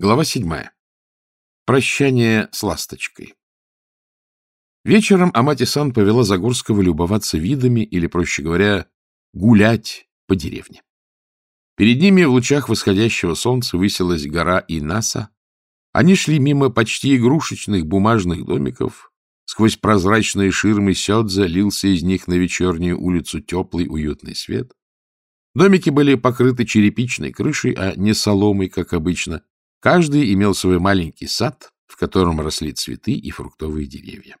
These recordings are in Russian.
Глава седьмая. Прощание с ласточкой. Вечером Амати-сан повела Загорского любоваться видами, или, проще говоря, гулять по деревне. Перед ними в лучах восходящего солнца высилась гора Инаса. Они шли мимо почти игрушечных бумажных домиков. Сквозь прозрачные ширмы сёдза лился из них на вечернюю улицу теплый уютный свет. Домики были покрыты черепичной крышей, а не соломой, как обычно, Каждый имел свой маленький сад, в котором росли цветы и фруктовые деревья.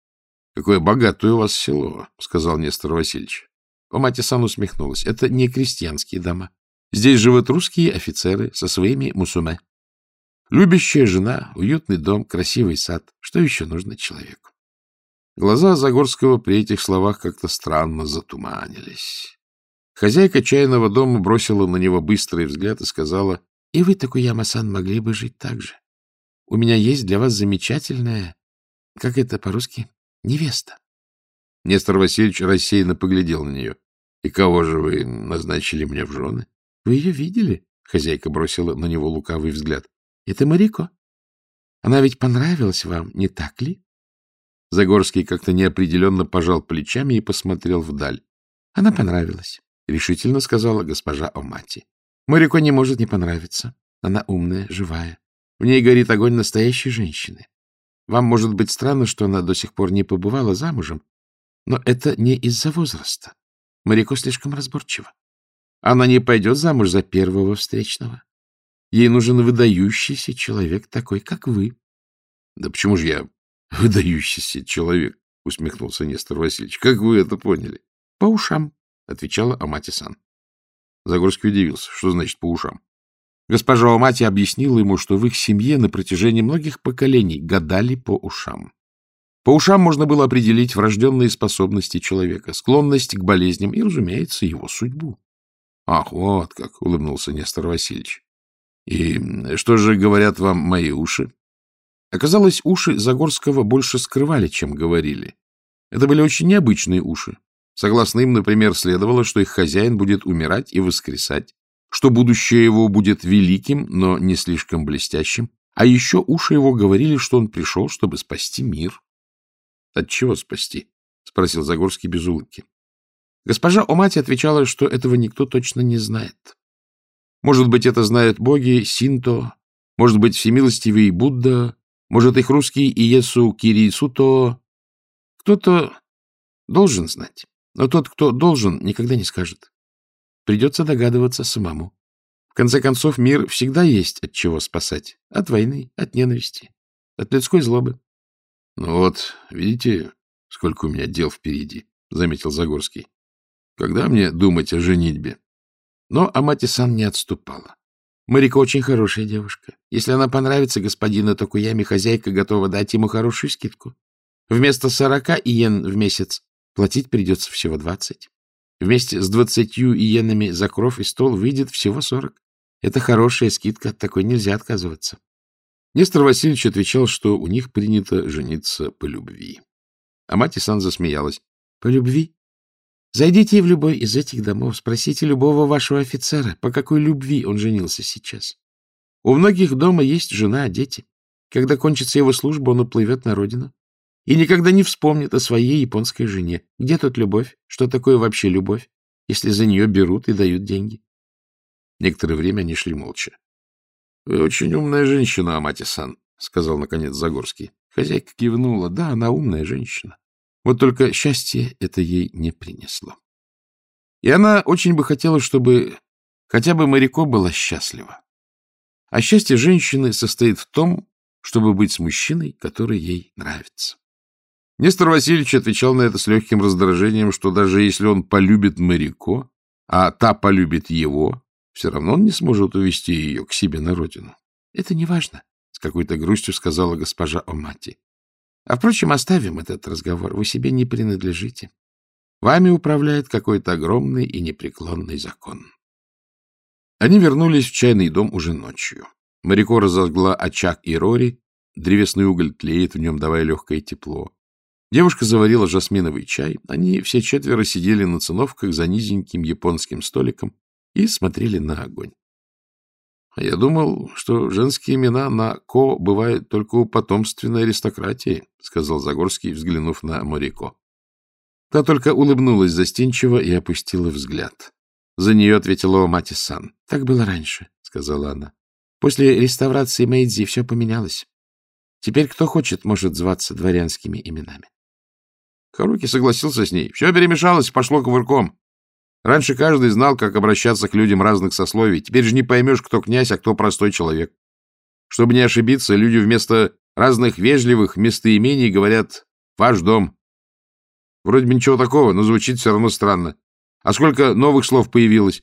— Какое богатое у вас село, — сказал Нестор Васильевич. Мати-сан усмехнулась. — Это не крестьянские дома. Здесь живут русские офицеры со своими мусуме. Любящая жена, уютный дом, красивый сад. Что еще нужно человеку? Глаза Загорского при этих словах как-то странно затуманились. Хозяйка чайного дома бросила на него быстрый взгляд и сказала, и вы, Такуяма-сан, могли бы жить так же. У меня есть для вас замечательная, как это по-русски, невеста. Нестор Васильевич рассеянно поглядел на нее. — И кого же вы назначили мне в жены? — Вы ее видели? — хозяйка бросила на него лукавый взгляд. — Это Марико. Она ведь понравилась вам, не так ли? Загорский как-то неопределенно пожал плечами и посмотрел вдаль. — Она понравилась, — решительно сказала госпожа Омати. Морико не может не понравиться. Она умная, живая. В ней горит огонь настоящей женщины. Вам может быть странно, что она до сих пор не побывала замужем, но это не из-за возраста. Марико слишком разборчива. Она не пойдет замуж за первого встречного. Ей нужен выдающийся человек, такой, как вы. — Да почему же я выдающийся человек? — усмехнулся Нестор Васильевич. — Как вы это поняли? — По ушам, — отвечала Амати-сан. Загорский удивился. Что значит по ушам? Госпожа Омати объяснила ему, что в их семье на протяжении многих поколений гадали по ушам. По ушам можно было определить врожденные способности человека, склонность к болезням и, разумеется, его судьбу. — Ах, вот как! — улыбнулся Нестор Васильевич. — И что же говорят вам мои уши? Оказалось, уши Загорского больше скрывали, чем говорили. Это были очень необычные уши, Согласно им, например, следовало, что их хозяин будет умирать и воскресать, что будущее его будет великим, но не слишком блестящим, а еще уши его говорили, что он пришел, чтобы спасти мир. — От чего спасти? — спросил Загорский без улыбки. Госпожа Омати отвечала, что этого никто точно не знает. Может быть, это знают боги Синто, может быть, всемилостивый Будда, может, их русский Иесу Кирисуто. Кто-то должен знать. Но тот, кто должен, никогда не скажет. Придется догадываться самому. В конце концов, мир всегда есть от чего спасать. От войны, от ненависти, от людской злобы. — Ну вот, видите, сколько у меня дел впереди, — заметил Загорский. — Когда мне думать о женитьбе? Но Амати-сан не отступала. Марика очень хорошая девушка. Если она понравится господину Токуями, хозяйка готова дать ему хорошую скидку. Вместо сорока иен в месяц Платить придется всего двадцать. Вместе с двадцатью иенами за кров и стол выйдет всего сорок. Это хорошая скидка, от такой нельзя отказываться. Нестор Васильевич отвечал, что у них принято жениться по любви. А мать Исан засмеялась. — По любви? Зайдите в любой из этих домов, спросите любого вашего офицера, по какой любви он женился сейчас. У многих дома есть жена, дети. Когда кончится его служба, он уплывет на родину и никогда не вспомнит о своей японской жене. Где тут любовь? Что такое вообще любовь, если за нее берут и дают деньги? Некоторое время они шли молча. — Вы очень умная женщина, Амати-сан, — сказал, наконец, Загорский. Хозяйка кивнула. Да, она умная женщина. Вот только счастье это ей не принесло. И она очень бы хотела, чтобы хотя бы Марико была счастлива. А счастье женщины состоит в том, чтобы быть с мужчиной, который ей нравится. Нестор Васильевич отвечал на это с легким раздражением, что даже если он полюбит Марико, а та полюбит его, все равно он не сможет увести ее к себе на родину. — Это не важно, — с какой-то грустью сказала госпожа Омати. — А, впрочем, оставим этот разговор. Вы себе не принадлежите. Вами управляет какой-то огромный и непреклонный закон. Они вернулись в чайный дом уже ночью. Марико разожгла очаг и рори, древесный уголь тлеет в нем, давая легкое тепло. Девушка заварила жасминовый чай. Они все четверо сидели на циновках за низеньким японским столиком и смотрели на огонь. — А я думал, что женские имена на «ко» бывают только у потомственной аристократии, — сказал Загорский, взглянув на Морико. Та только улыбнулась застенчиво и опустила взгляд. За нее ответила Мати-сан. — Так было раньше, — сказала она. — После реставрации Мэйдзи все поменялось. Теперь кто хочет, может зваться дворянскими именами. Харуки согласился с ней. Все перемешалось, пошло ковырком. Раньше каждый знал, как обращаться к людям разных сословий. Теперь же не поймешь, кто князь, а кто простой человек. Чтобы не ошибиться, люди вместо разных вежливых местоимений говорят «ваш дом». Вроде бы ничего такого, но звучит все равно странно. А сколько новых слов появилось?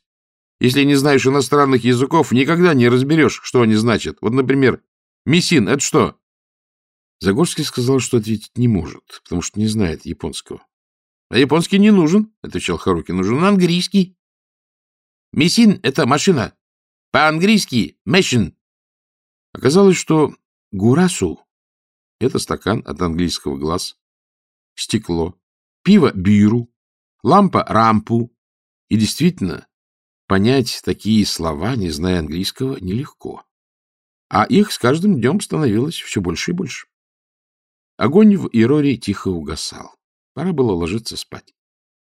Если не знаешь иностранных языков, никогда не разберешь, что они значат. Вот, например, «мисин» — это что? Загорский сказал, что ответить не может, потому что не знает японского. — А японский не нужен, — отвечал Харуки. — Нужен английский. — Мисин — это машина. По-английски — мэшин. Оказалось, что гурасу — это стакан от английского глаз, стекло, пиво — биру, лампа — рампу. И действительно, понять такие слова, не зная английского, нелегко. А их с каждым днем становилось все больше и больше. Огонь в Ироре тихо угасал. Пора было ложиться спать.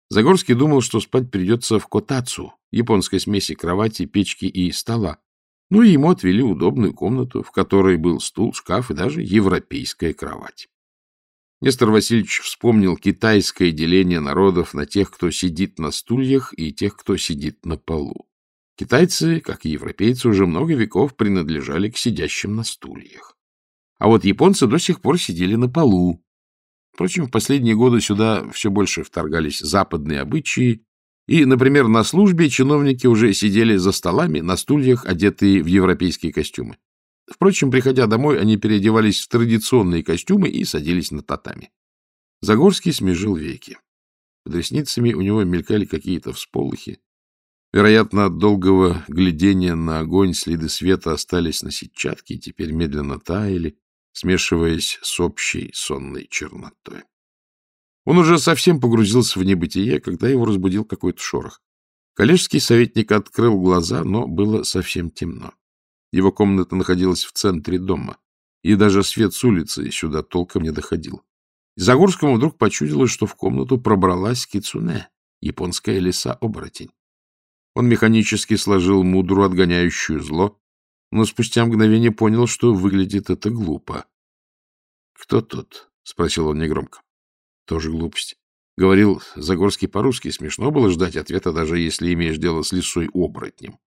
Загорский думал, что спать придется в котацу, японской смеси кровати, печки и стола. Ну и ему отвели удобную комнату, в которой был стул, шкаф и даже европейская кровать. Нестор Васильевич вспомнил китайское деление народов на тех, кто сидит на стульях, и тех, кто сидит на полу. Китайцы, как и европейцы, уже много веков принадлежали к сидящим на стульях. А вот японцы до сих пор сидели на полу, Впрочем, в последние годы сюда все больше вторгались западные обычаи, и, например, на службе чиновники уже сидели за столами, на стульях, одетые в европейские костюмы. Впрочем, приходя домой, они переодевались в традиционные костюмы и садились на татами. Загорский смежил веки. Под ресницами у него мелькали какие-то всполохи. Вероятно, от долгого глядения на огонь следы света остались на сетчатке и теперь медленно таяли, смешиваясь с общей сонной чернотой. Он уже совсем погрузился в небытие, когда его разбудил какой-то шорох. Коллежский советник открыл глаза, но было совсем темно. Его комната находилась в центре дома, и даже свет с улицы сюда толком не доходил. Загорскому вдруг почудилось, что в комнату пробралась кицуне, японская лиса-оборотень. Он механически сложил мудру, отгоняющую зло, но спустя мгновение понял, что выглядит это глупо. — Кто тут? — спросил он негромко. — Тоже глупость. Говорил Загорский по-русски. Смешно было ждать ответа, даже если имеешь дело с лисой-оборотнем.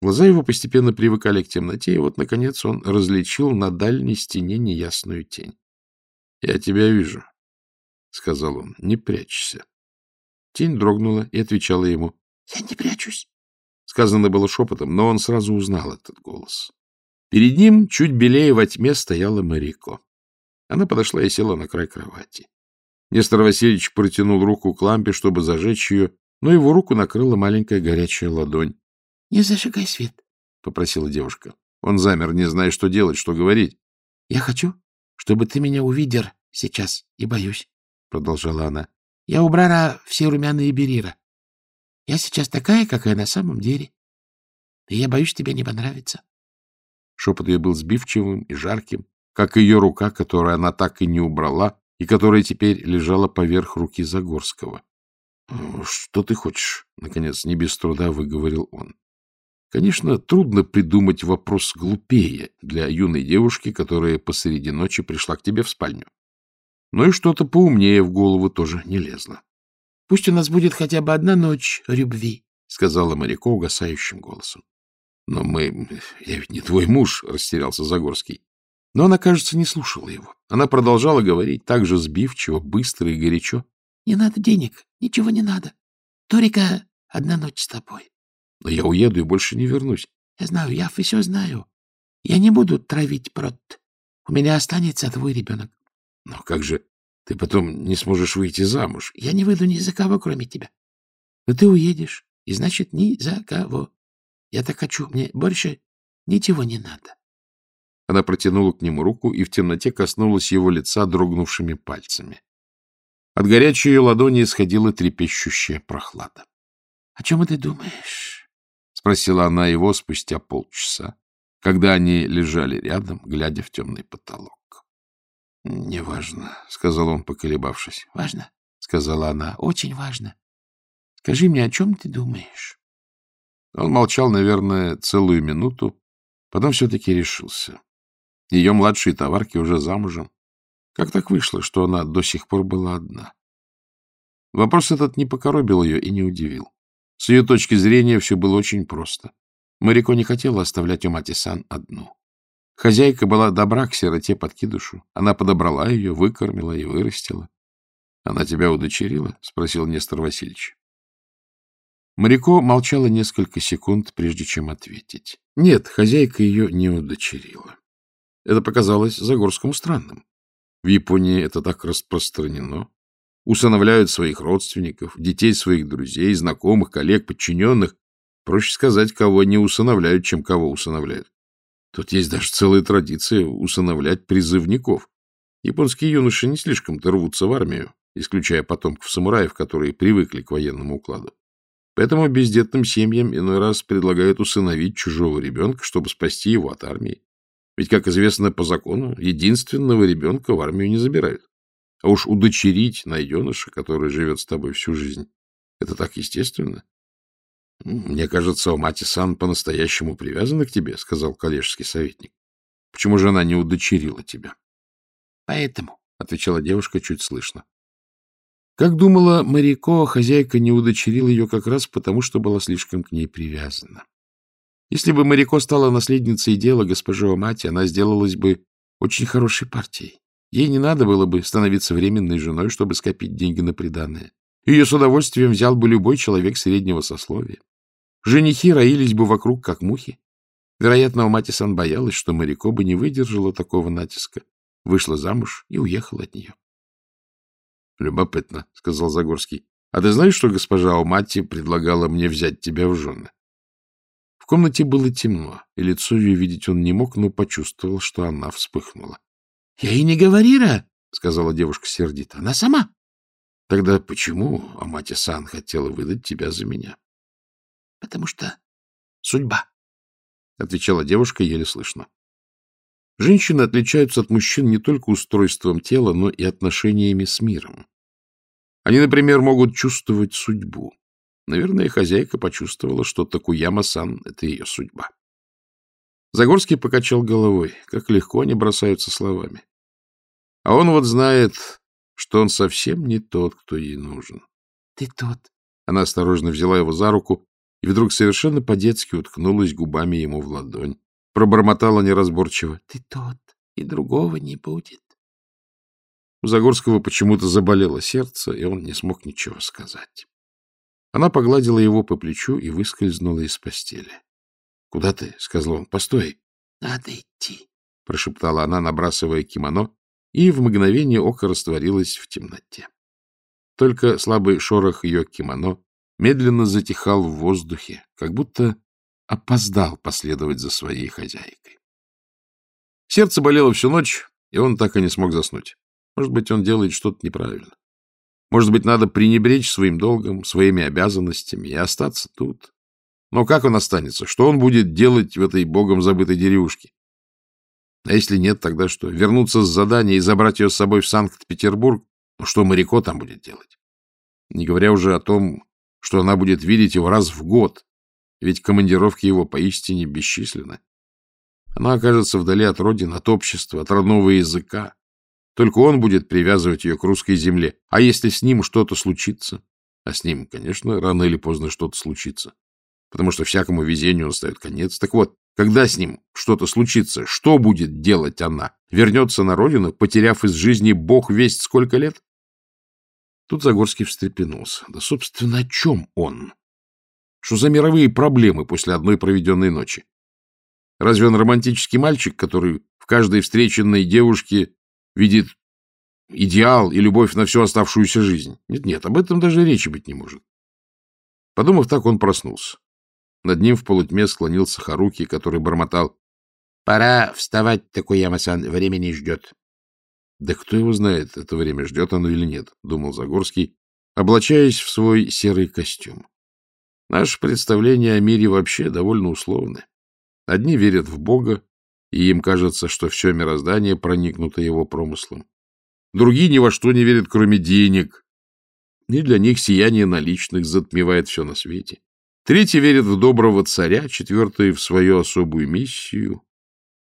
Глаза его постепенно привыкали к темноте, и вот, наконец, он различил на дальней стене неясную тень. — Я тебя вижу, — сказал он, — не прячься. Тень дрогнула и отвечала ему. — Я не прячусь. Сказано было шепотом, но он сразу узнал этот голос. Перед ним, чуть белее во тьме, стояла Марико. Она подошла и села на край кровати. Нестор Васильевич протянул руку к лампе, чтобы зажечь ее, но его руку накрыла маленькая горячая ладонь. — Не зажигай свет, — попросила девушка. Он замер, не зная, что делать, что говорить. — Я хочу, чтобы ты меня увидел сейчас, и боюсь, — продолжала она. — Я убрала все румяные берира. Я сейчас такая, какая на самом деле. И я боюсь, тебе не понравится. Шепот ее был сбивчивым и жарким, как ее рука, которую она так и не убрала, и которая теперь лежала поверх руки Загорского. — Что ты хочешь? — наконец, не без труда выговорил он. Конечно, трудно придумать вопрос глупее для юной девушки, которая посреди ночи пришла к тебе в спальню. Но и что-то поумнее в голову тоже не лезло. — Пусть у нас будет хотя бы одна ночь любви, — сказала Марико угасающим голосом. — Но мы... Я ведь не твой муж, — растерялся Загорский. Но она, кажется, не слушала его. Она продолжала говорить так же сбивчиво, быстро и горячо. — Не надо денег, ничего не надо. Торика одна ночь с тобой. — Но я уеду и больше не вернусь. — Я знаю, я все знаю. Я не буду травить прот. У меня останется твой ребенок. — Но как же... Ты потом не сможешь выйти замуж. Я не выйду ни за кого, кроме тебя. Но ты уедешь, и значит, ни за кого. Я так хочу, мне больше ничего не надо. Она протянула к нему руку и в темноте коснулась его лица дрогнувшими пальцами. От горячей ее ладони исходила трепещущая прохлада. — О чем ты думаешь? — спросила она его спустя полчаса. когда они лежали рядом, глядя в темный потолок. — Неважно, — сказал он, поколебавшись. — Важно, — сказала она, — очень важно. Скажи мне, о чем ты думаешь? Он молчал, наверное, целую минуту, потом все-таки решился. Ее младшие товарки уже замужем. Как так вышло, что она до сих пор была одна? Вопрос этот не покоробил ее и не удивил. С ее точки зрения все было очень просто. Марико не хотела оставлять у мати Сан одну. Хозяйка была добра к сироте-подкидышу. Она подобрала ее, выкормила и вырастила. — Она тебя удочерила? — спросил Нестор Васильевич. Марико молчала несколько секунд, прежде чем ответить. Нет, хозяйка ее не удочерила. Это показалось Загорскому странным. В Японии это так распространено. Усыновляют своих родственников, детей своих друзей, знакомых, коллег, подчиненных. Проще сказать, кого не усыновляют, чем кого усыновляют. Тут есть даже целая традиция усыновлять призывников. Японские юноши не слишком-то рвутся в армию, исключая потомков самураев, которые привыкли к военному укладу. Поэтому бездетным семьям иной раз предлагают усыновить чужого ребенка, чтобы спасти его от армии. Ведь, как известно по закону, единственного ребенка в армию не забирают. А уж удочерить найденыша, который живет с тобой всю жизнь, это так естественно. — Мне кажется, у мати Сан по-настоящему привязана к тебе, — сказал коллежский советник. — Почему же она не удочерила тебя? — Поэтому, — отвечала девушка чуть слышно. Как думала Марико, хозяйка не удочерила ее как раз потому, что была слишком к ней привязана. Если бы Марико стала наследницей дела госпожи Омати, она сделалась бы очень хорошей партией. Ей не надо было бы становиться временной женой, чтобы скопить деньги на приданное. Ее с удовольствием взял бы любой человек среднего сословия. Женихи роились бы вокруг, как мухи. Вероятно, у Матисан боялась, что Марико бы не выдержала такого натиска, вышла замуж и уехала от нее. — Любопытно, — сказал Загорский. — А ты знаешь, что госпожа Умати предлагала мне взять тебя в жены? В комнате было темно, и лицо ее видеть он не мог, но почувствовал, что она вспыхнула. — Я и не говорила, — сказала девушка сердито. — Она сама. — Тогда почему Амати-сан хотела выдать тебя за меня? — Потому что судьба, — отвечала девушка еле слышно. Женщины отличаются от мужчин не только устройством тела, но и отношениями с миром. Они, например, могут чувствовать судьбу. Наверное, хозяйка почувствовала, что Такуяма-сан — это ее судьба. Загорский покачал головой. Как легко они бросаются словами. А он вот знает, что он совсем не тот, кто ей нужен. — Ты тот. Она осторожно взяла его за руку и вдруг совершенно по-детски уткнулась губами ему в ладонь. Пробормотала неразборчиво. — Ты тот, и другого не будет. У Загорского почему-то заболело сердце, и он не смог ничего сказать. Она погладила его по плечу и выскользнула из постели. — Куда ты? — сказал он. — Постой. — Надо идти, — прошептала она, набрасывая кимоно, и в мгновение ока растворилась в темноте. Только слабый шорох ее кимоно медленно затихал в воздухе, как будто опоздал последовать за своей хозяйкой. Сердце болело всю ночь, и он так и не смог заснуть. Может быть, он делает что-то неправильно. Может быть, надо пренебречь своим долгом, своими обязанностями и остаться тут, но как он останется? Что он будет делать в этой богом забытой деревушке? А если нет, тогда что? Вернуться с задания и забрать ее с собой в Санкт-Петербург? Ну, что Марико там будет делать? Не говоря уже о том, что она будет видеть его раз в год, ведь командировки его поистине бесчисленны. Она окажется вдали от родины, от общества, от родного языка. Только он будет привязывать ее к русской земле. А если с ним что-то случится? А с ним, конечно, рано или поздно что-то случится потому что всякому везению настает конец. Так вот, когда с ним что-то случится, что будет делать она? Вернется на родину, потеряв из жизни бог весть сколько лет? Тут Загорский встрепенулся. Да, собственно, о чем он? Что за мировые проблемы после одной проведенной ночи? Разве он романтический мальчик, который в каждой встреченной девушке видит идеал и любовь на всю оставшуюся жизнь? Нет-нет, об этом даже речи быть не может. Подумав так, он проснулся. Над ним в полутьме склонился Харуки, который бормотал. — Пора вставать, Такуяма-сан, время не ждет. — Да кто его знает, это время ждет оно или нет, — думал Загорский, облачаясь в свой серый костюм. Наши представления о мире вообще довольно условны. Одни верят в Бога, и им кажется, что все мироздание проникнуто его промыслом. Другие ни во что не верят, кроме денег, и для них сияние наличных затмевает все на свете. Третьи верят в доброго царя, четвертые — в свою особую миссию,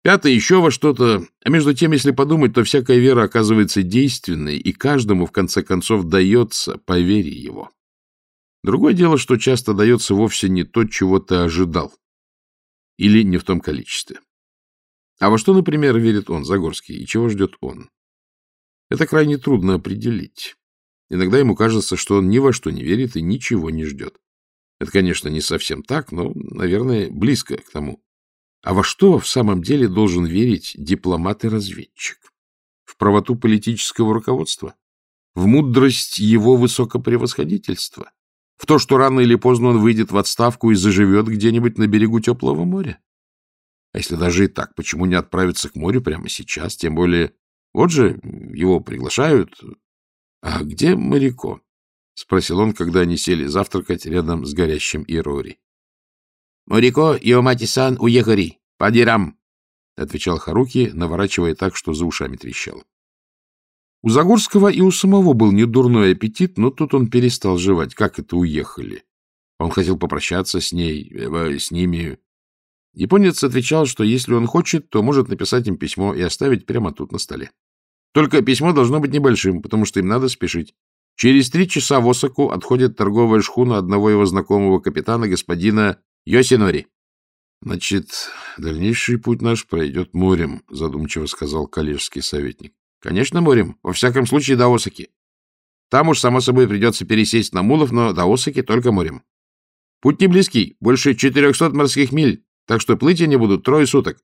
пятые — еще во что-то. А между тем, если подумать, то всякая вера оказывается действенной, и каждому, в конце концов, дается по вере его. Другое дело, что часто дается вовсе не то, чего ты ожидал, или не в том количестве. А во что, например, верит он, Загорский, и чего ждет он? Это крайне трудно определить. Иногда ему кажется, что он ни во что не верит и ничего не ждет. Это, конечно, не совсем так, но, наверное, близко к тому. А во что в самом деле должен верить дипломат и разведчик? В правоту политического руководства? В мудрость его высокопревосходительства? В то, что рано или поздно он выйдет в отставку и заживет где-нибудь на берегу теплого моря? А если даже и так, почему не отправиться к морю прямо сейчас? Тем более, вот же его приглашают. А где Марико? — спросил он, когда они сели завтракать рядом с горящим Ирори. — Марико и Омати-сан уехали. Падирам! — отвечал Харуки, наворачивая так, что за ушами трещало. У Загорского и у самого был недурной аппетит, но тут он перестал жевать. Как это уехали? Он хотел попрощаться с ней, э, с ними, Японец отвечал, что если он хочет, то может написать им письмо и оставить прямо тут на столе. Только письмо должно быть небольшим, потому что им надо спешить. Через три часа в Осаку отходит торговая шхуна одного его знакомого капитана, господина Йосинори. — Значит, дальнейший путь наш пройдет морем, — задумчиво сказал коллежский советник. — Конечно, морем. Во всяком случае, до Осаки. Там уж, само собой, придется пересесть на мулов, но до Осаки только морем. Путь не близкий, больше 400 морских миль, так что плыть они будут трое суток.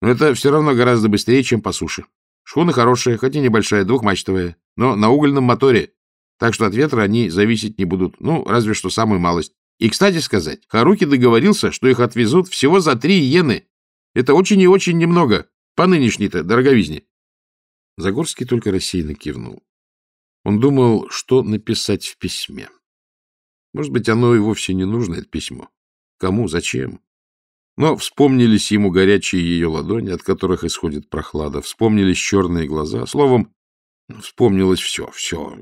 Но это все равно гораздо быстрее, чем по суше. Шхуна хорошая, хоть и небольшая, двухмачтовая, но на угольном моторе, так что от ветра они зависеть не будут, ну, разве что самую малость. И, кстати сказать, Харуки договорился, что их отвезут всего за три иены. Это очень и очень немного, по нынешней-то дороговизне. Загорский только рассеянно кивнул. Он думал, что написать в письме. Может быть, оно и вовсе не нужно, это письмо. Кому, зачем? Но вспомнились ему горячие ее ладони, от которых исходит прохлада, вспомнились черные глаза. Словом, вспомнилось все, все.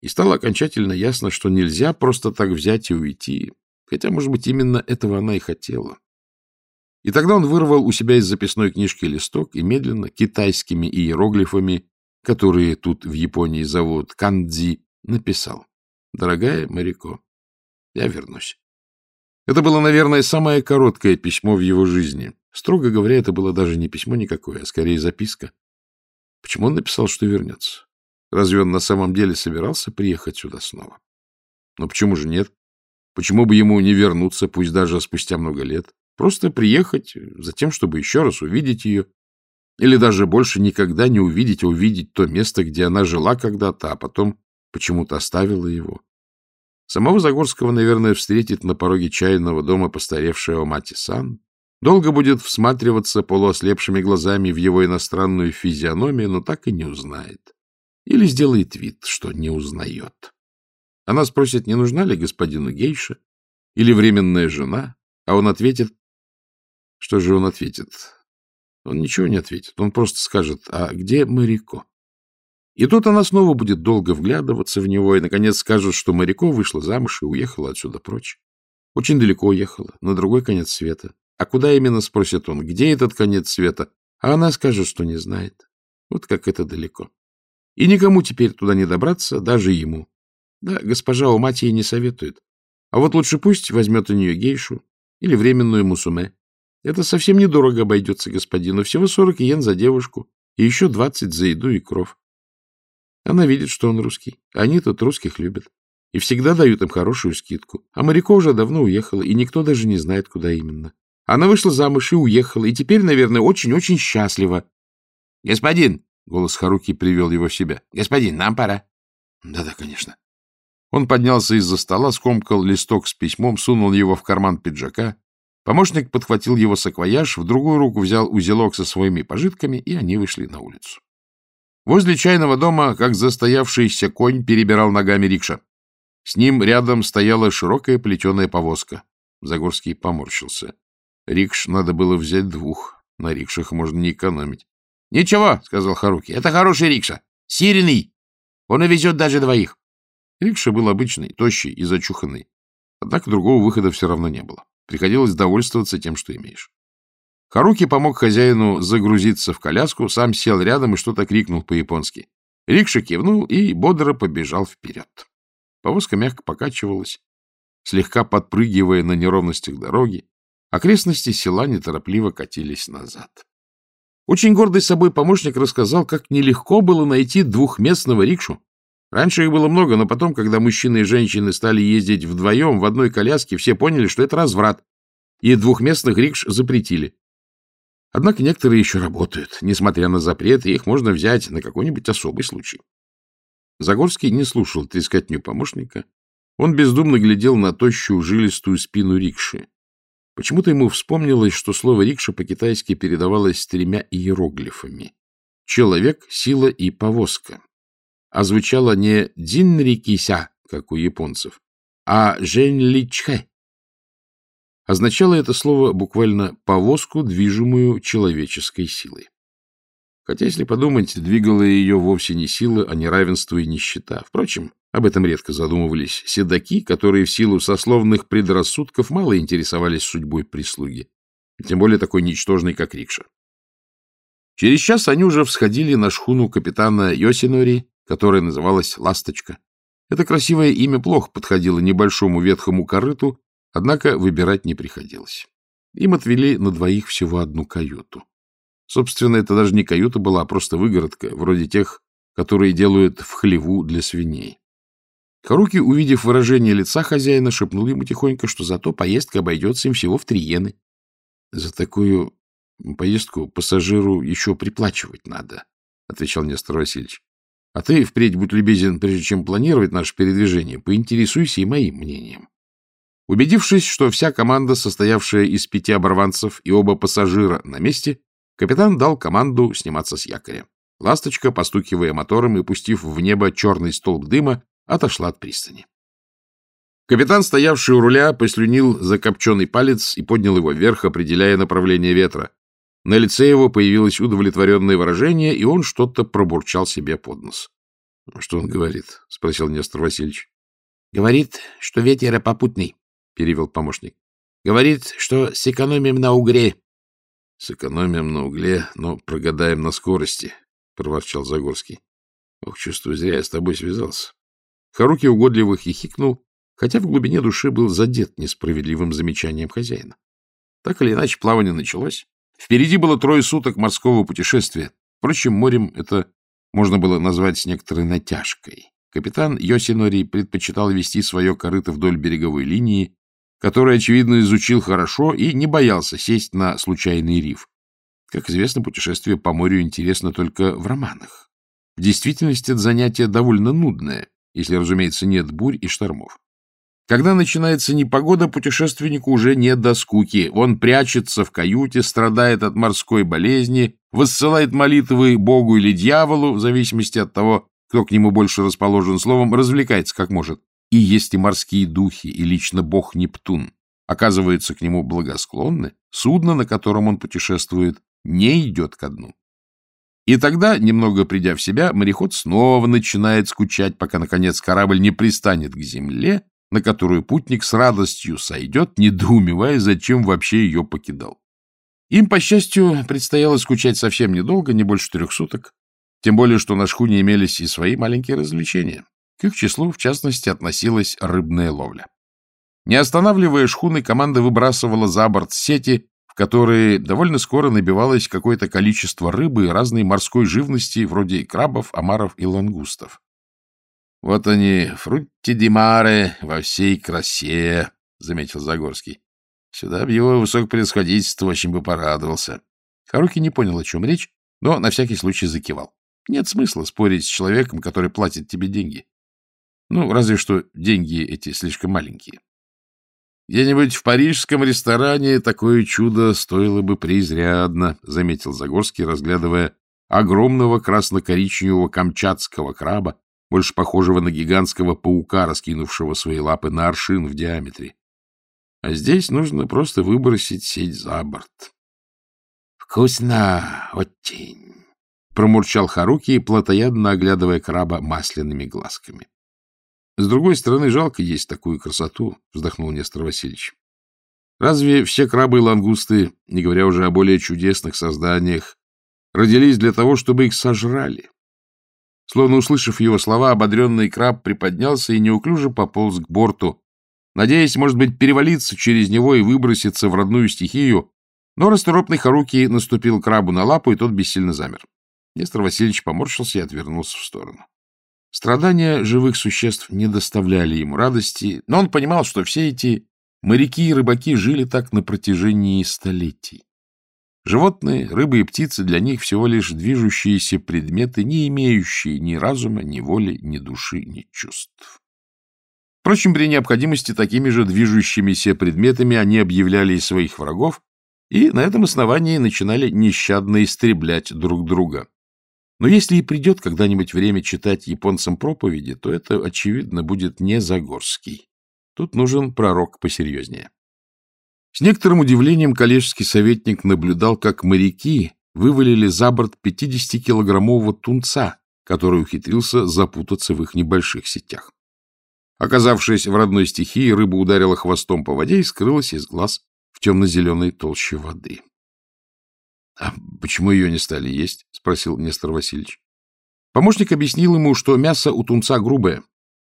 И стало окончательно ясно, что нельзя просто так взять и уйти. Хотя, может быть, именно этого она и хотела. И тогда он вырвал у себя из записной книжки листок и медленно, китайскими иероглифами, которые тут в Японии зовут кандзи, написал. «Дорогая Марико, я вернусь». Это было, наверное, самое короткое письмо в его жизни. Строго говоря, это было даже не письмо никакое, а скорее записка. Почему он написал, что вернется? Разве он на самом деле собирался приехать сюда снова? Но почему же нет? Почему бы ему не вернуться, пусть даже спустя много лет? Просто приехать за тем, чтобы еще раз увидеть ее. Или даже больше никогда не увидеть, а увидеть то место, где она жила когда-то, а потом почему-то оставила его. Самого Загорского, наверное, встретит на пороге чайного дома постаревшего Мати-сан, долго будет всматриваться полуослепшими глазами в его иностранную физиономию, но так и не узнает. Или сделает вид, что не узнает. Она спросит, не нужна ли господину гейша или временная жена, а он ответит... Что же он ответит? Он ничего не ответит, он просто скажет, а где Марико? И тут она снова будет долго вглядываться в него и, наконец, скажет, что Моряко вышла замуж и уехала отсюда прочь. Очень далеко уехала, на другой конец света. А куда именно, спросит он, где этот конец света? А она скажет, что не знает. Вот как это далеко. И никому теперь туда не добраться, даже ему. Да, госпожа у мать не советует. А вот лучше пусть возьмет у нее гейшу или временную мусуме. Это совсем недорого обойдется господину. Всего сорок йен за девушку и еще двадцать за еду и кров. Она видит, что он русский. Они тут русских любят. И всегда дают им хорошую скидку. А Марико уже давно уехала, и никто даже не знает, куда именно. Она вышла замуж и уехала, и теперь, наверное, очень-очень счастлива. — Господин! — голос Харуки привел его в себя. — Господин, нам пора. Да — Да-да, конечно. Он поднялся из-за стола, скомкал листок с письмом, сунул его в карман пиджака. Помощник подхватил его саквояж, в другую руку взял узелок со своими пожитками, и они вышли на улицу. Возле чайного дома, как застоявшийся конь, перебирал ногами рикша. С ним рядом стояла широкая плетеная повозка. Загорский поморщился. Рикш надо было взять двух. На рикшах можно не экономить. — Ничего, — сказал Харуки, — это хороший рикша. Сириный. Он увезет даже двоих. Рикша был обычный, тощий и зачуханный. Однако другого выхода все равно не было. Приходилось довольствоваться тем, что имеешь. Харуки помог хозяину загрузиться в коляску, сам сел рядом и что-то крикнул по-японски. Рикша кивнул и бодро побежал вперед. Повозка мягко покачивалась, слегка подпрыгивая на неровностях дороги. Окрестности села неторопливо катились назад. Очень гордый собой помощник рассказал, как нелегко было найти двухместного рикшу. Раньше их было много, но потом, когда мужчины и женщины стали ездить вдвоем в одной коляске, все поняли, что это разврат, и двухместных рикш запретили. Однако некоторые еще работают. Несмотря на запрет, их можно взять на какой-нибудь особый случай. Загорский не слушал трескотню помощника. Он бездумно глядел на тощую жилистую спину рикши. Почему-то ему вспомнилось, что слово «рикша» по-китайски передавалось тремя иероглифами. «Человек», «сила» и «повозка». А звучало не «динрикися», как у японцев, а «женличхэ», Означало это слово буквально «повозку, движимую человеческой силой». Хотя, если подумать, двигала ее вовсе не сила, а неравенство и нищета. Впрочем, об этом редко задумывались седаки, которые в силу сословных предрассудков мало интересовались судьбой прислуги, тем более такой ничтожной, как рикша. Через час они уже всходили на шхуну капитана Йосинори, которая называлась «Ласточка». Это красивое имя плохо подходило небольшому ветхому корыту, Однако выбирать не приходилось. Им отвели на двоих всего одну каюту. Собственно, это даже не каюта была, а просто выгородка, вроде тех, которые делают в хлеву для свиней. Харуки, увидев выражение лица хозяина, шепнул ему тихонько, что зато поездка обойдется им всего в три иены. За такую поездку пассажиру еще приплачивать надо, — отвечал Нестор Васильевич. — А ты впредь будь любезен, прежде чем планировать наше передвижение, поинтересуйся и моим мнением. Убедившись, что вся команда, состоявшая из пяти оборванцев и оба пассажира на месте, капитан дал команду сниматься с якоря. Ласточка, постукивая мотором и пустив в небо черный столб дыма, отошла от пристани. Капитан, стоявший у руля, послюнил закопченный палец и поднял его вверх, определяя направление ветра. На лице его появилось удовлетворенное выражение, и он что-то пробурчал себе под нос. — Что он говорит? — спросил Нестор Васильевич. — Говорит, что ветер попутный, — перевел помощник. — Говорит, что сэкономим на угре. — Сэкономим на угле, но прогадаем на скорости, — проворчал Загорский. — Ох, чувствую, зря я с тобой связался. Харуки угодливо хихикнул, хотя в глубине души был задет несправедливым замечанием хозяина. Так или иначе, плавание началось. Впереди было трое суток морского путешествия. Впрочем, морем это можно было назвать с некоторой натяжкой. Капитан Йосинори предпочитал вести свое корыто вдоль береговой линии, который, очевидно, изучил хорошо и не боялся сесть на случайный риф. Как известно, путешествие по морю интересно только в романах. В действительности это занятие довольно нудное, если, разумеется, нет бурь и штормов. Когда начинается непогода, путешественнику уже не до скуки. Он прячется в каюте, страдает от морской болезни, высылает молитвы Богу или дьяволу, в зависимости от того, кто к нему больше расположен словом, развлекается как может. И если морские духи и лично бог Нептун оказываются к нему благосклонны, судно, на котором он путешествует, не идет ко дну. И тогда, немного придя в себя, мореход снова начинает скучать, пока, наконец, корабль не пристанет к земле, на которую путник с радостью сойдет, недоумевая, зачем вообще ее покидал. Им, по счастью, предстояло скучать совсем недолго, не больше трех суток, тем более, что на шхуне имелись и свои маленькие развлечения. К их числу, в частности, относилась рыбная ловля. Не останавливая шхуны, команда выбрасывала за борт сети, в которые довольно скоро набивалось какое-то количество рыбы и разной морской живности, вроде крабов, омаров и лангустов. — Вот они, фрутти ди маре, во всей красе, — заметил Загорский. — Сюда б его высокопревосходительство очень бы порадовался. Харуки не понял, о чем речь, но на всякий случай закивал. Нет смысла спорить с человеком, который платит тебе деньги. Ну, разве что деньги эти слишком маленькие. Где-нибудь в парижском ресторане такое чудо стоило бы преизрядно, — заметил Загорский, разглядывая огромного красно-коричневого камчатского краба, больше похожего на гигантского паука, раскинувшего свои лапы на аршин в диаметре. А здесь нужно просто выбросить сеть за борт. — Вкусно очень, — промурчал Харуки, плотоядно оглядывая краба масляными глазками. — С другой стороны, жалко есть такую красоту, — вздохнул Нестор Васильевич. Разве все крабы и лангусты, не говоря уже о более чудесных созданиях, родились для того, чтобы их сожрали? Словно услышав его слова, ободренный краб приподнялся и неуклюже пополз к борту, надеясь, может быть, перевалиться через него и выброситься в родную стихию, но расторопный Харуки наступил крабу на лапу, и тот бессильно замер. Нестор Васильевич поморщился и отвернулся в сторону. Страдания живых существ не доставляли ему радости, но он понимал, что все эти Моряки и рыбаки жили так на протяжении столетий. Животные, рыбы и птицы для них всего лишь движущиеся предметы, не имеющие ни разума, ни воли, ни души, ни чувств. Впрочем, при необходимости такими же движущимися предметами они объявляли и своих врагов, и на этом основании начинали нещадно истреблять друг друга. Но если и придет когда-нибудь время читать японцам проповеди, то это, очевидно, будет не Загорский. Тут нужен пророк посерьезнее. С некоторым удивлением коллежский советник наблюдал, как моряки вывалили за борт 50-килограммового тунца, который ухитрился запутаться в их небольших сетях. Оказавшись в родной стихии, рыба ударила хвостом по воде и скрылась из глаз в темно-зеленой толще воды. — А почему ее не стали есть? — спросил Нестор Васильевич. Помощник объяснил ему, что мясо у тунца грубое.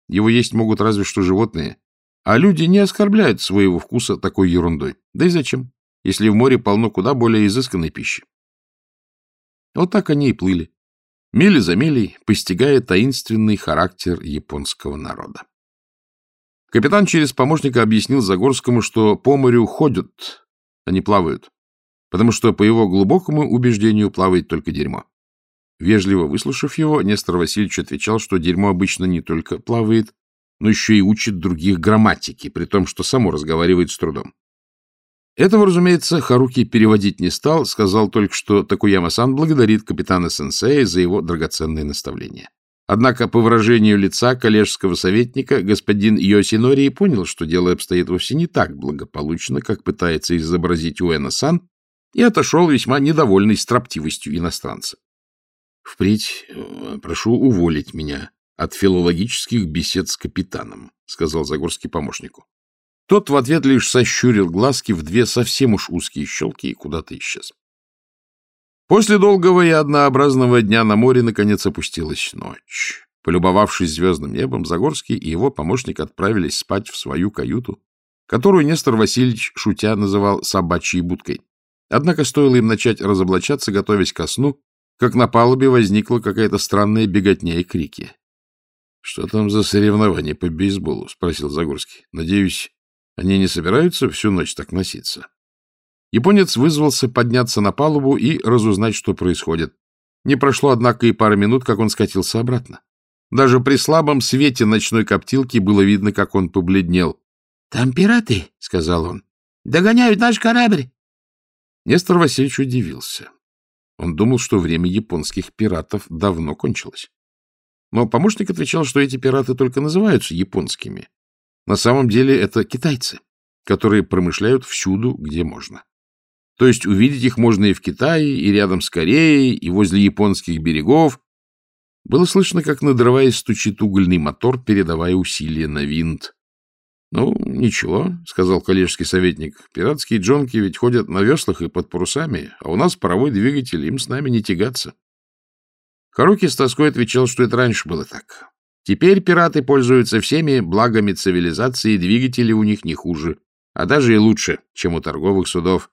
Его есть могут разве что животные, а люди не оскорбляют своего вкуса такой ерундой. Да и зачем, если в море полно куда более изысканной пищи? Вот так они и плыли, мили за милей, постигая таинственный характер японского народа. Капитан через помощника объяснил Загорскому, что по морю ходят, а не плавают, потому что, по его глубокому убеждению, плавает только дерьмо. Вежливо выслушав его, Нестор Васильевич отвечал, что дерьмо обычно не только плавает, но еще и учит других грамматики, при том, что само разговаривает с трудом. Этого, разумеется, Харуки переводить не стал, сказал только, что Такуяма-сан благодарит капитана-сенсея за его драгоценные наставления. Однако по выражению лица коллежского советника господин Йосинори понял, что дело обстоит вовсе не так благополучно, как пытается изобразить Уэна-сан, и отошел весьма недовольный строптивостью иностранца. — Впредь э, прошу уволить меня, от филологических бесед с капитаном, — сказал Загорский помощнику. Тот в ответ лишь сощурил глазки в две совсем уж узкие щелки и куда-то исчез. После долгого и однообразного дня на море наконец опустилась ночь. Полюбовавшись звездным небом, Загорский и его помощник отправились спать в свою каюту, которую Нестор Васильевич, шутя, называл «собачьей будкой». Однако стоило им начать разоблачаться, готовясь ко сну, как на палубе возникла какая-то странная беготня и крики. — Что там за соревнования по бейсболу? — спросил Загорский. — Надеюсь, они не собираются всю ночь так носиться? Японец вызвался подняться на палубу и разузнать, что происходит. Не прошло, однако, и пары минут, как он скатился обратно. Даже при слабом свете ночной коптилки было видно, как он побледнел. — Там пираты, — сказал он. — Догоняют наш корабль. Нестор Васильевич удивился. Он думал, что время японских пиратов давно кончилось. Но помощник отвечал, что эти пираты только называются японскими. На самом деле это китайцы, которые промышляют всюду, где можно. То есть увидеть их можно и в Китае, и рядом с Кореей, и возле японских берегов. Было слышно, как, надрываясь, стучит угольный мотор, передавая усилия на винт. — Ну, ничего, — сказал коллежский советник. — Пиратские джонки ведь ходят на веслах и под парусами, а у нас паровой двигатель, им с нами не тягаться. Харуки с тоской отвечал, что это раньше было так. Теперь пираты пользуются всеми благами цивилизации, двигатели у них не хуже, а даже и лучше, чем у торговых судов.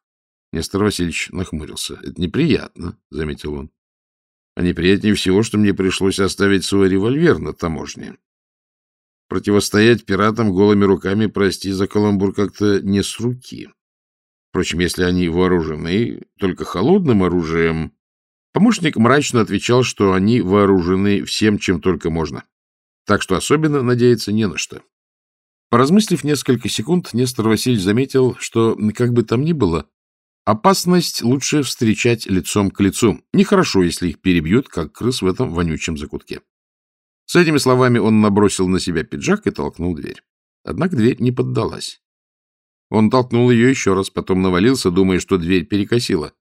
Нестор Васильевич нахмурился. — Это неприятно, — заметил он. — А неприятнее всего, что мне пришлось оставить свой револьвер на таможне. Противостоять пиратам голыми руками, прости за каламбур, как-то не с руки. Впрочем, если они вооружены только холодным оружием, Помощник мрачно отвечал, что они вооружены всем, чем только можно. Так что особенно надеяться не на что. Поразмыслив несколько секунд, Нестор Васильевич заметил, что, как бы там ни было, опасность лучше встречать лицом к лицу. Нехорошо, если их перебьют, как крыс в этом вонючем закутке. С этими словами он набросил на себя пиджак и толкнул дверь. Однако дверь не поддалась. Он толкнул ее еще раз, потом навалился, думая, что дверь перекосила.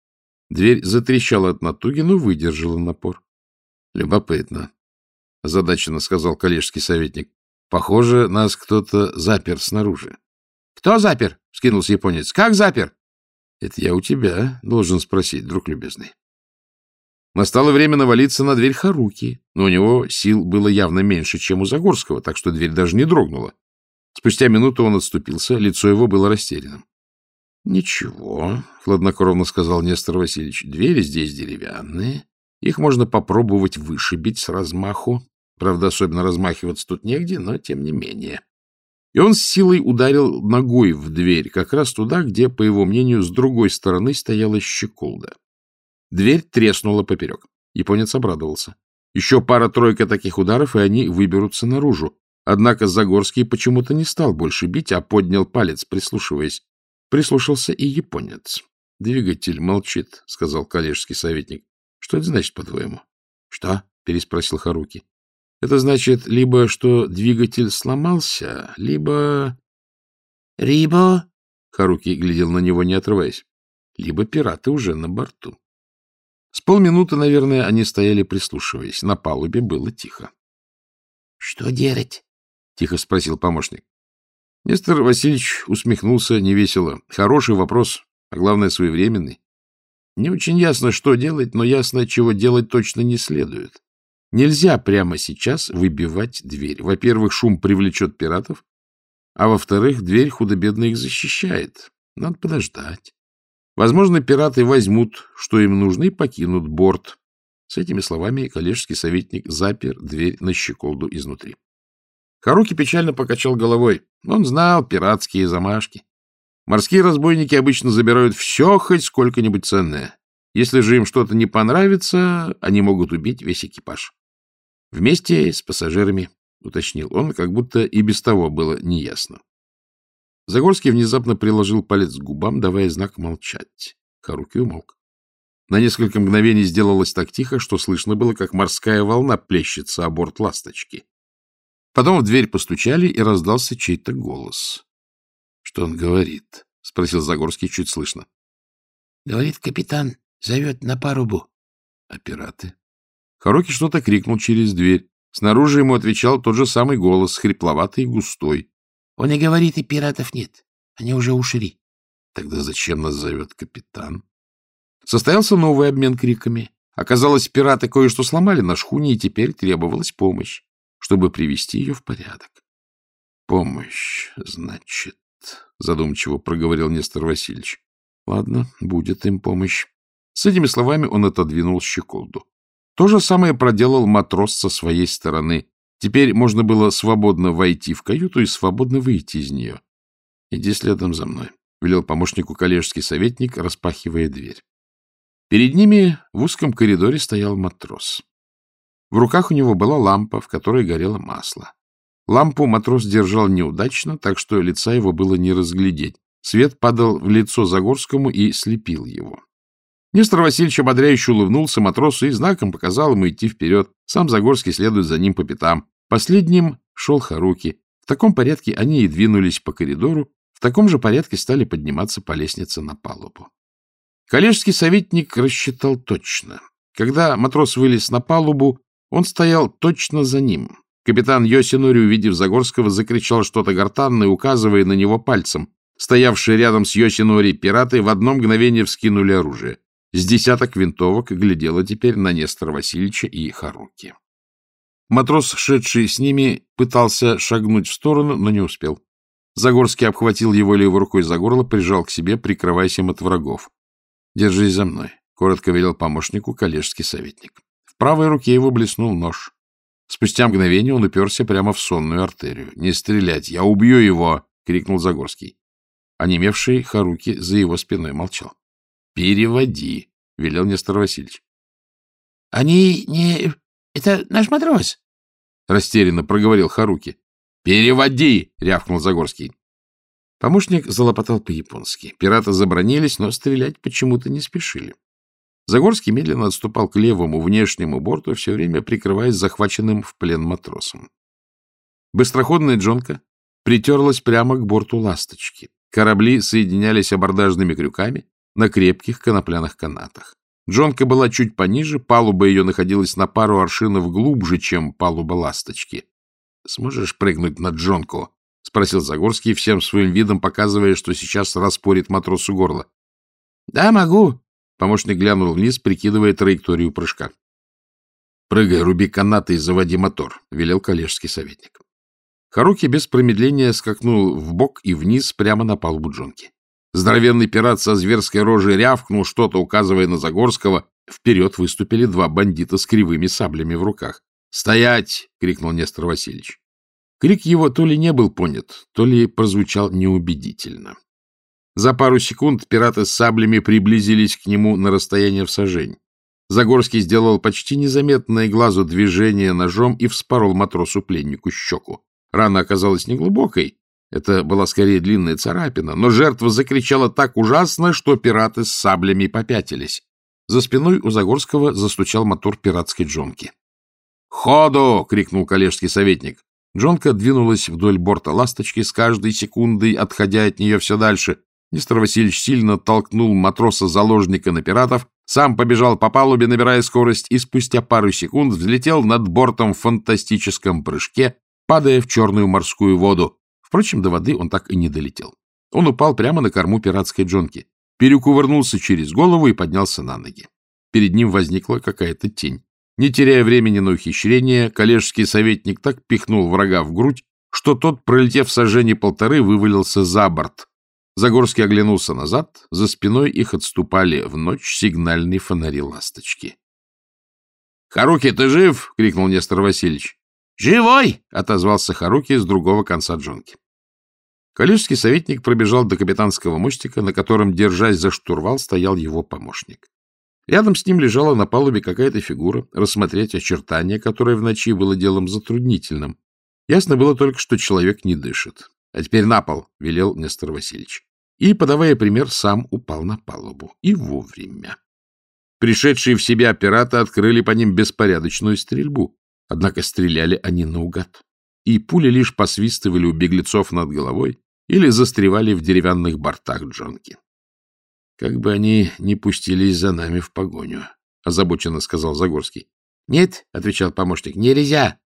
Дверь затрещала от натуги, но выдержала напор. — Любопытно, — озадаченно сказал коллежский советник. — Похоже, нас кто-то запер снаружи. — Кто запер? — скинулся японец. — Как запер? — Это я у тебя должен спросить, друг любезный. Настало время навалиться на дверь Харуки, но у него сил было явно меньше, чем у Загорского, так что дверь даже не дрогнула. Спустя минуту он отступился, лицо его было растерянным. — Ничего, — хладнокровно сказал Нестор Васильевич, — двери здесь деревянные, их можно попробовать вышибить с размаху. Правда, особенно размахиваться тут негде, но тем не менее. И он с силой ударил ногой в дверь, как раз туда, где, по его мнению, с другой стороны стояла щеколда. Дверь треснула поперек. Японец обрадовался. Еще пара-тройка таких ударов, и они выберутся наружу. Однако Загорский почему-то не стал больше бить, а поднял палец, прислушиваясь. Прислушался и японец. — Двигатель молчит, — сказал коллежский советник. — Что это значит, по-твоему? — Что? — переспросил Харуки. — Это значит, либо что двигатель сломался, либо... — Рибо? — Харуки глядел на него, не отрываясь. — Либо пираты уже на борту. С полминуты, наверное, они стояли, прислушиваясь. На палубе было тихо. — Что делать? — тихо спросил помощник. Нестор Васильевич усмехнулся невесело. Хороший вопрос, а главное, своевременный. Не очень ясно, что делать, но ясно, чего делать точно не следует. Нельзя прямо сейчас выбивать дверь. Во-первых, шум привлечет пиратов, а во-вторых, дверь худо-бедно их защищает. Надо подождать. Возможно, пираты возьмут, что им нужно, и покинут борт. С этими словами коллежский советник запер дверь на щеколду изнутри. Харуки печально покачал головой. Он знал пиратские замашки. Морские разбойники обычно забирают все, хоть сколько-нибудь ценное. Если же им что-то не понравится, они могут убить весь экипаж. Вместе с пассажирами, уточнил он, как будто и без того было неясно. Загорский внезапно приложил палец к губам, давая знак молчать. Харуки умолк. На несколько мгновений сделалось так тихо, что слышно было, как морская волна плещется о борт ласточки. Потом в дверь постучали, и раздался чей-то голос. — Что он говорит? — спросил Загорский чуть слышно. — Говорит, капитан зовет на парубу. — А пираты? Харуки что-то крикнул через дверь. Снаружи ему отвечал тот же самый голос, хрипловатый и густой. — Он и говорит, и пиратов нет. Они уже ушли. — Тогда зачем нас зовет капитан? Состоялся новый обмен криками. Оказалось, пираты кое-что сломали на шхуне, и теперь требовалась помощь, чтобы привести ее в порядок. — Помощь, значит. — задумчиво проговорил Нестор Васильевич. — Ладно, будет им помощь. С этими словами он отодвинул щеколду. То же самое проделал матрос со своей стороны. Теперь можно было свободно войти в каюту и свободно выйти из нее. — Иди следом за мной, — велел помощнику коллежский советник, распахивая дверь. Перед ними в узком коридоре стоял матрос. В руках у него была лампа, в которой горело масло. Лампу матрос держал неудачно, так что лица его было не разглядеть. Свет падал в лицо Загорскому и слепил его. Нестор Васильевич ободряюще улыбнулся матросу и знаком показал ему идти вперед. Сам Загорский следует за ним по пятам. Последним шел Харуки. В таком порядке они и двинулись по коридору, в таком же порядке стали подниматься по лестнице на палубу. Коллежский советник рассчитал точно. Когда матрос вылез на палубу, он стоял точно за ним. Капитан Йосинори, увидев Загорского, закричал что-то гортанное, указывая на него пальцем. Стоявшие рядом с Йосинори пираты в одно мгновение вскинули оружие. С десяток винтовок глядело теперь на Нестора Васильевича и Харуки. Матрос, шедший с ними, пытался шагнуть в сторону, но не успел. Загорский обхватил его левой рукой за горло, прижал к себе, прикрываясь им от врагов. — Держись за мной, — коротко велел помощнику коллежский советник. В правой руке его блеснул нож. Спустя мгновение он уперся прямо в сонную артерию. — Не стрелять! Я убью его! — крикнул Загорский. Онемевший Харуки за его спиной молчал. — Переводи! — велел Нестор Васильевич. — Они не... Это наш матрос! — растерянно проговорил Харуки. — Переводи! — рявкнул Загорский. Помощник залопотал по-японски. Пираты забронились, но стрелять почему-то не спешили. Загорский медленно отступал к левому внешнему борту, все время прикрываясь захваченным в плен матросом. Быстроходная джонка притерлась прямо к борту «Ласточки». Корабли соединялись абордажными крюками на крепких конопляных канатах. Джонка была чуть пониже, палуба ее находилась на пару аршинов глубже, чем палуба ласточки. — Сможешь прыгнуть на Джонку? — спросил Загорский, всем своим видом показывая, что сейчас распорит матросу горло. — Да, могу. Помощник глянул вниз, прикидывая траекторию прыжка. — Прыгай, руби канаты и заводи мотор, — велел коллежский советник. Харуки без промедления скакнул в бок и вниз прямо на палубу Джонки. Здоровенный пират со зверской рожей рявкнул что-то, указывая на Загорского. Вперед выступили два бандита с кривыми саблями в руках. «Стоять!» — крикнул Нестор Васильевич. Крик его то ли не был понят, то ли прозвучал неубедительно. За пару секунд пираты с саблями приблизились к нему на расстояние в сажень. Загорский сделал почти незаметное глазу движение ножом и вспорол матросу-пленнику щеку. Рана оказалась неглубокой, это была скорее длинная царапина, но жертва закричала так ужасно, что пираты с саблями попятились. За спиной у Загорского застучал мотор пиратской джонки. «Ходу!» — крикнул коллежский советник. Джонка двинулась вдоль борта ласточки, с каждой секундой отходя от нее все дальше. Мистер Васильевич сильно толкнул матроса-заложника на пиратов, сам побежал по палубе, набирая скорость, и спустя пару секунд взлетел над бортом в фантастическом прыжке, падая в черную морскую воду. Впрочем, до воды он так и не долетел. Он упал прямо на корму пиратской джонки, перекувырнулся через голову и поднялся на ноги. Перед ним возникла какая-то тень. Не теряя времени на ухищрение, коллежский советник так пихнул врага в грудь, что тот, пролетев сожжение полторы, вывалился за борт. Загорский оглянулся назад, за спиной их отступали в ночь сигнальные фонари ласточки. — Харуки, ты жив? — крикнул Нестор Васильевич. «Живой!» — отозвался Харуки с другого конца джонки. Коллежский советник пробежал до капитанского мостика, на котором, держась за штурвал, стоял его помощник. Рядом с ним лежала на палубе какая-то фигура, рассмотреть очертания, которое в ночи было делом затруднительным. Ясно было только, что человек не дышит. — А теперь на пол, — велел Нестор Васильевич. И, подавая пример, сам упал на палубу. И вовремя. Пришедшие в себя пираты открыли по ним беспорядочную стрельбу. Однако стреляли они наугад, и пули лишь посвистывали у беглецов над головой или застревали в деревянных бортах джонки. — Как бы они не пустились за нами в погоню, — озабоченно сказал Загорский. — Нет, — отвечал помощник, — нельзя.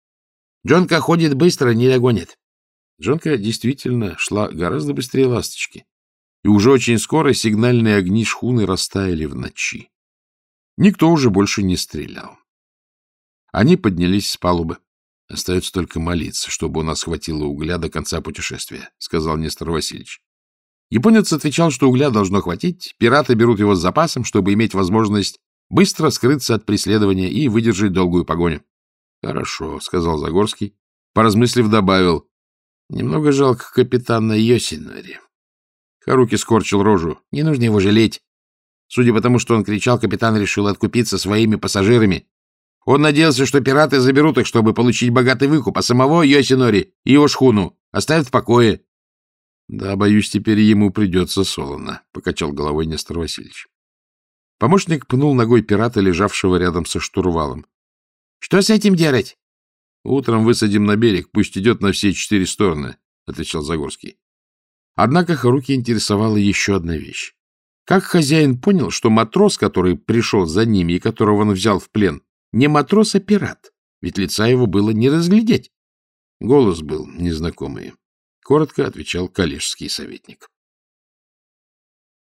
Джонка ходит быстро, не догонит. Джонка действительно шла гораздо быстрее ласточки, и уже очень скоро сигнальные огни шхуны растаяли в ночи. Никто уже больше не стрелял. Они поднялись с палубы. — Остается только молиться, чтобы у нас хватило угля до конца путешествия, — сказал Нестор Васильевич. Японец отвечал, что угля должно хватить, пираты берут его с запасом, чтобы иметь возможность быстро скрыться от преследования и выдержать долгую погоню. — Хорошо, — сказал Загорский. Поразмыслив, добавил. — Немного жалко капитана Йосинари. Харуки скорчил рожу. Не нужно его жалеть. Судя по тому, что он кричал, капитан решил откупиться своими пассажирами. Он надеялся, что пираты заберут их, чтобы получить богатый выкуп, а самого Йосинори и его шхуну оставят в покое. — Да, боюсь, теперь ему придется солоно, — покачал головой Нестор Васильевич. Помощник пнул ногой пирата, лежавшего рядом со штурвалом. — Что с этим делать? — Утром высадим на берег, пусть идет на все четыре стороны, — отвечал Загорский. Однако Харуки интересовала еще одна вещь. Как хозяин понял, что матрос, который пришел за ними и которого он взял в плен, не матрос, а пират, ведь лица его было не разглядеть. Голос был незнакомый. Коротко отвечал коллежский советник.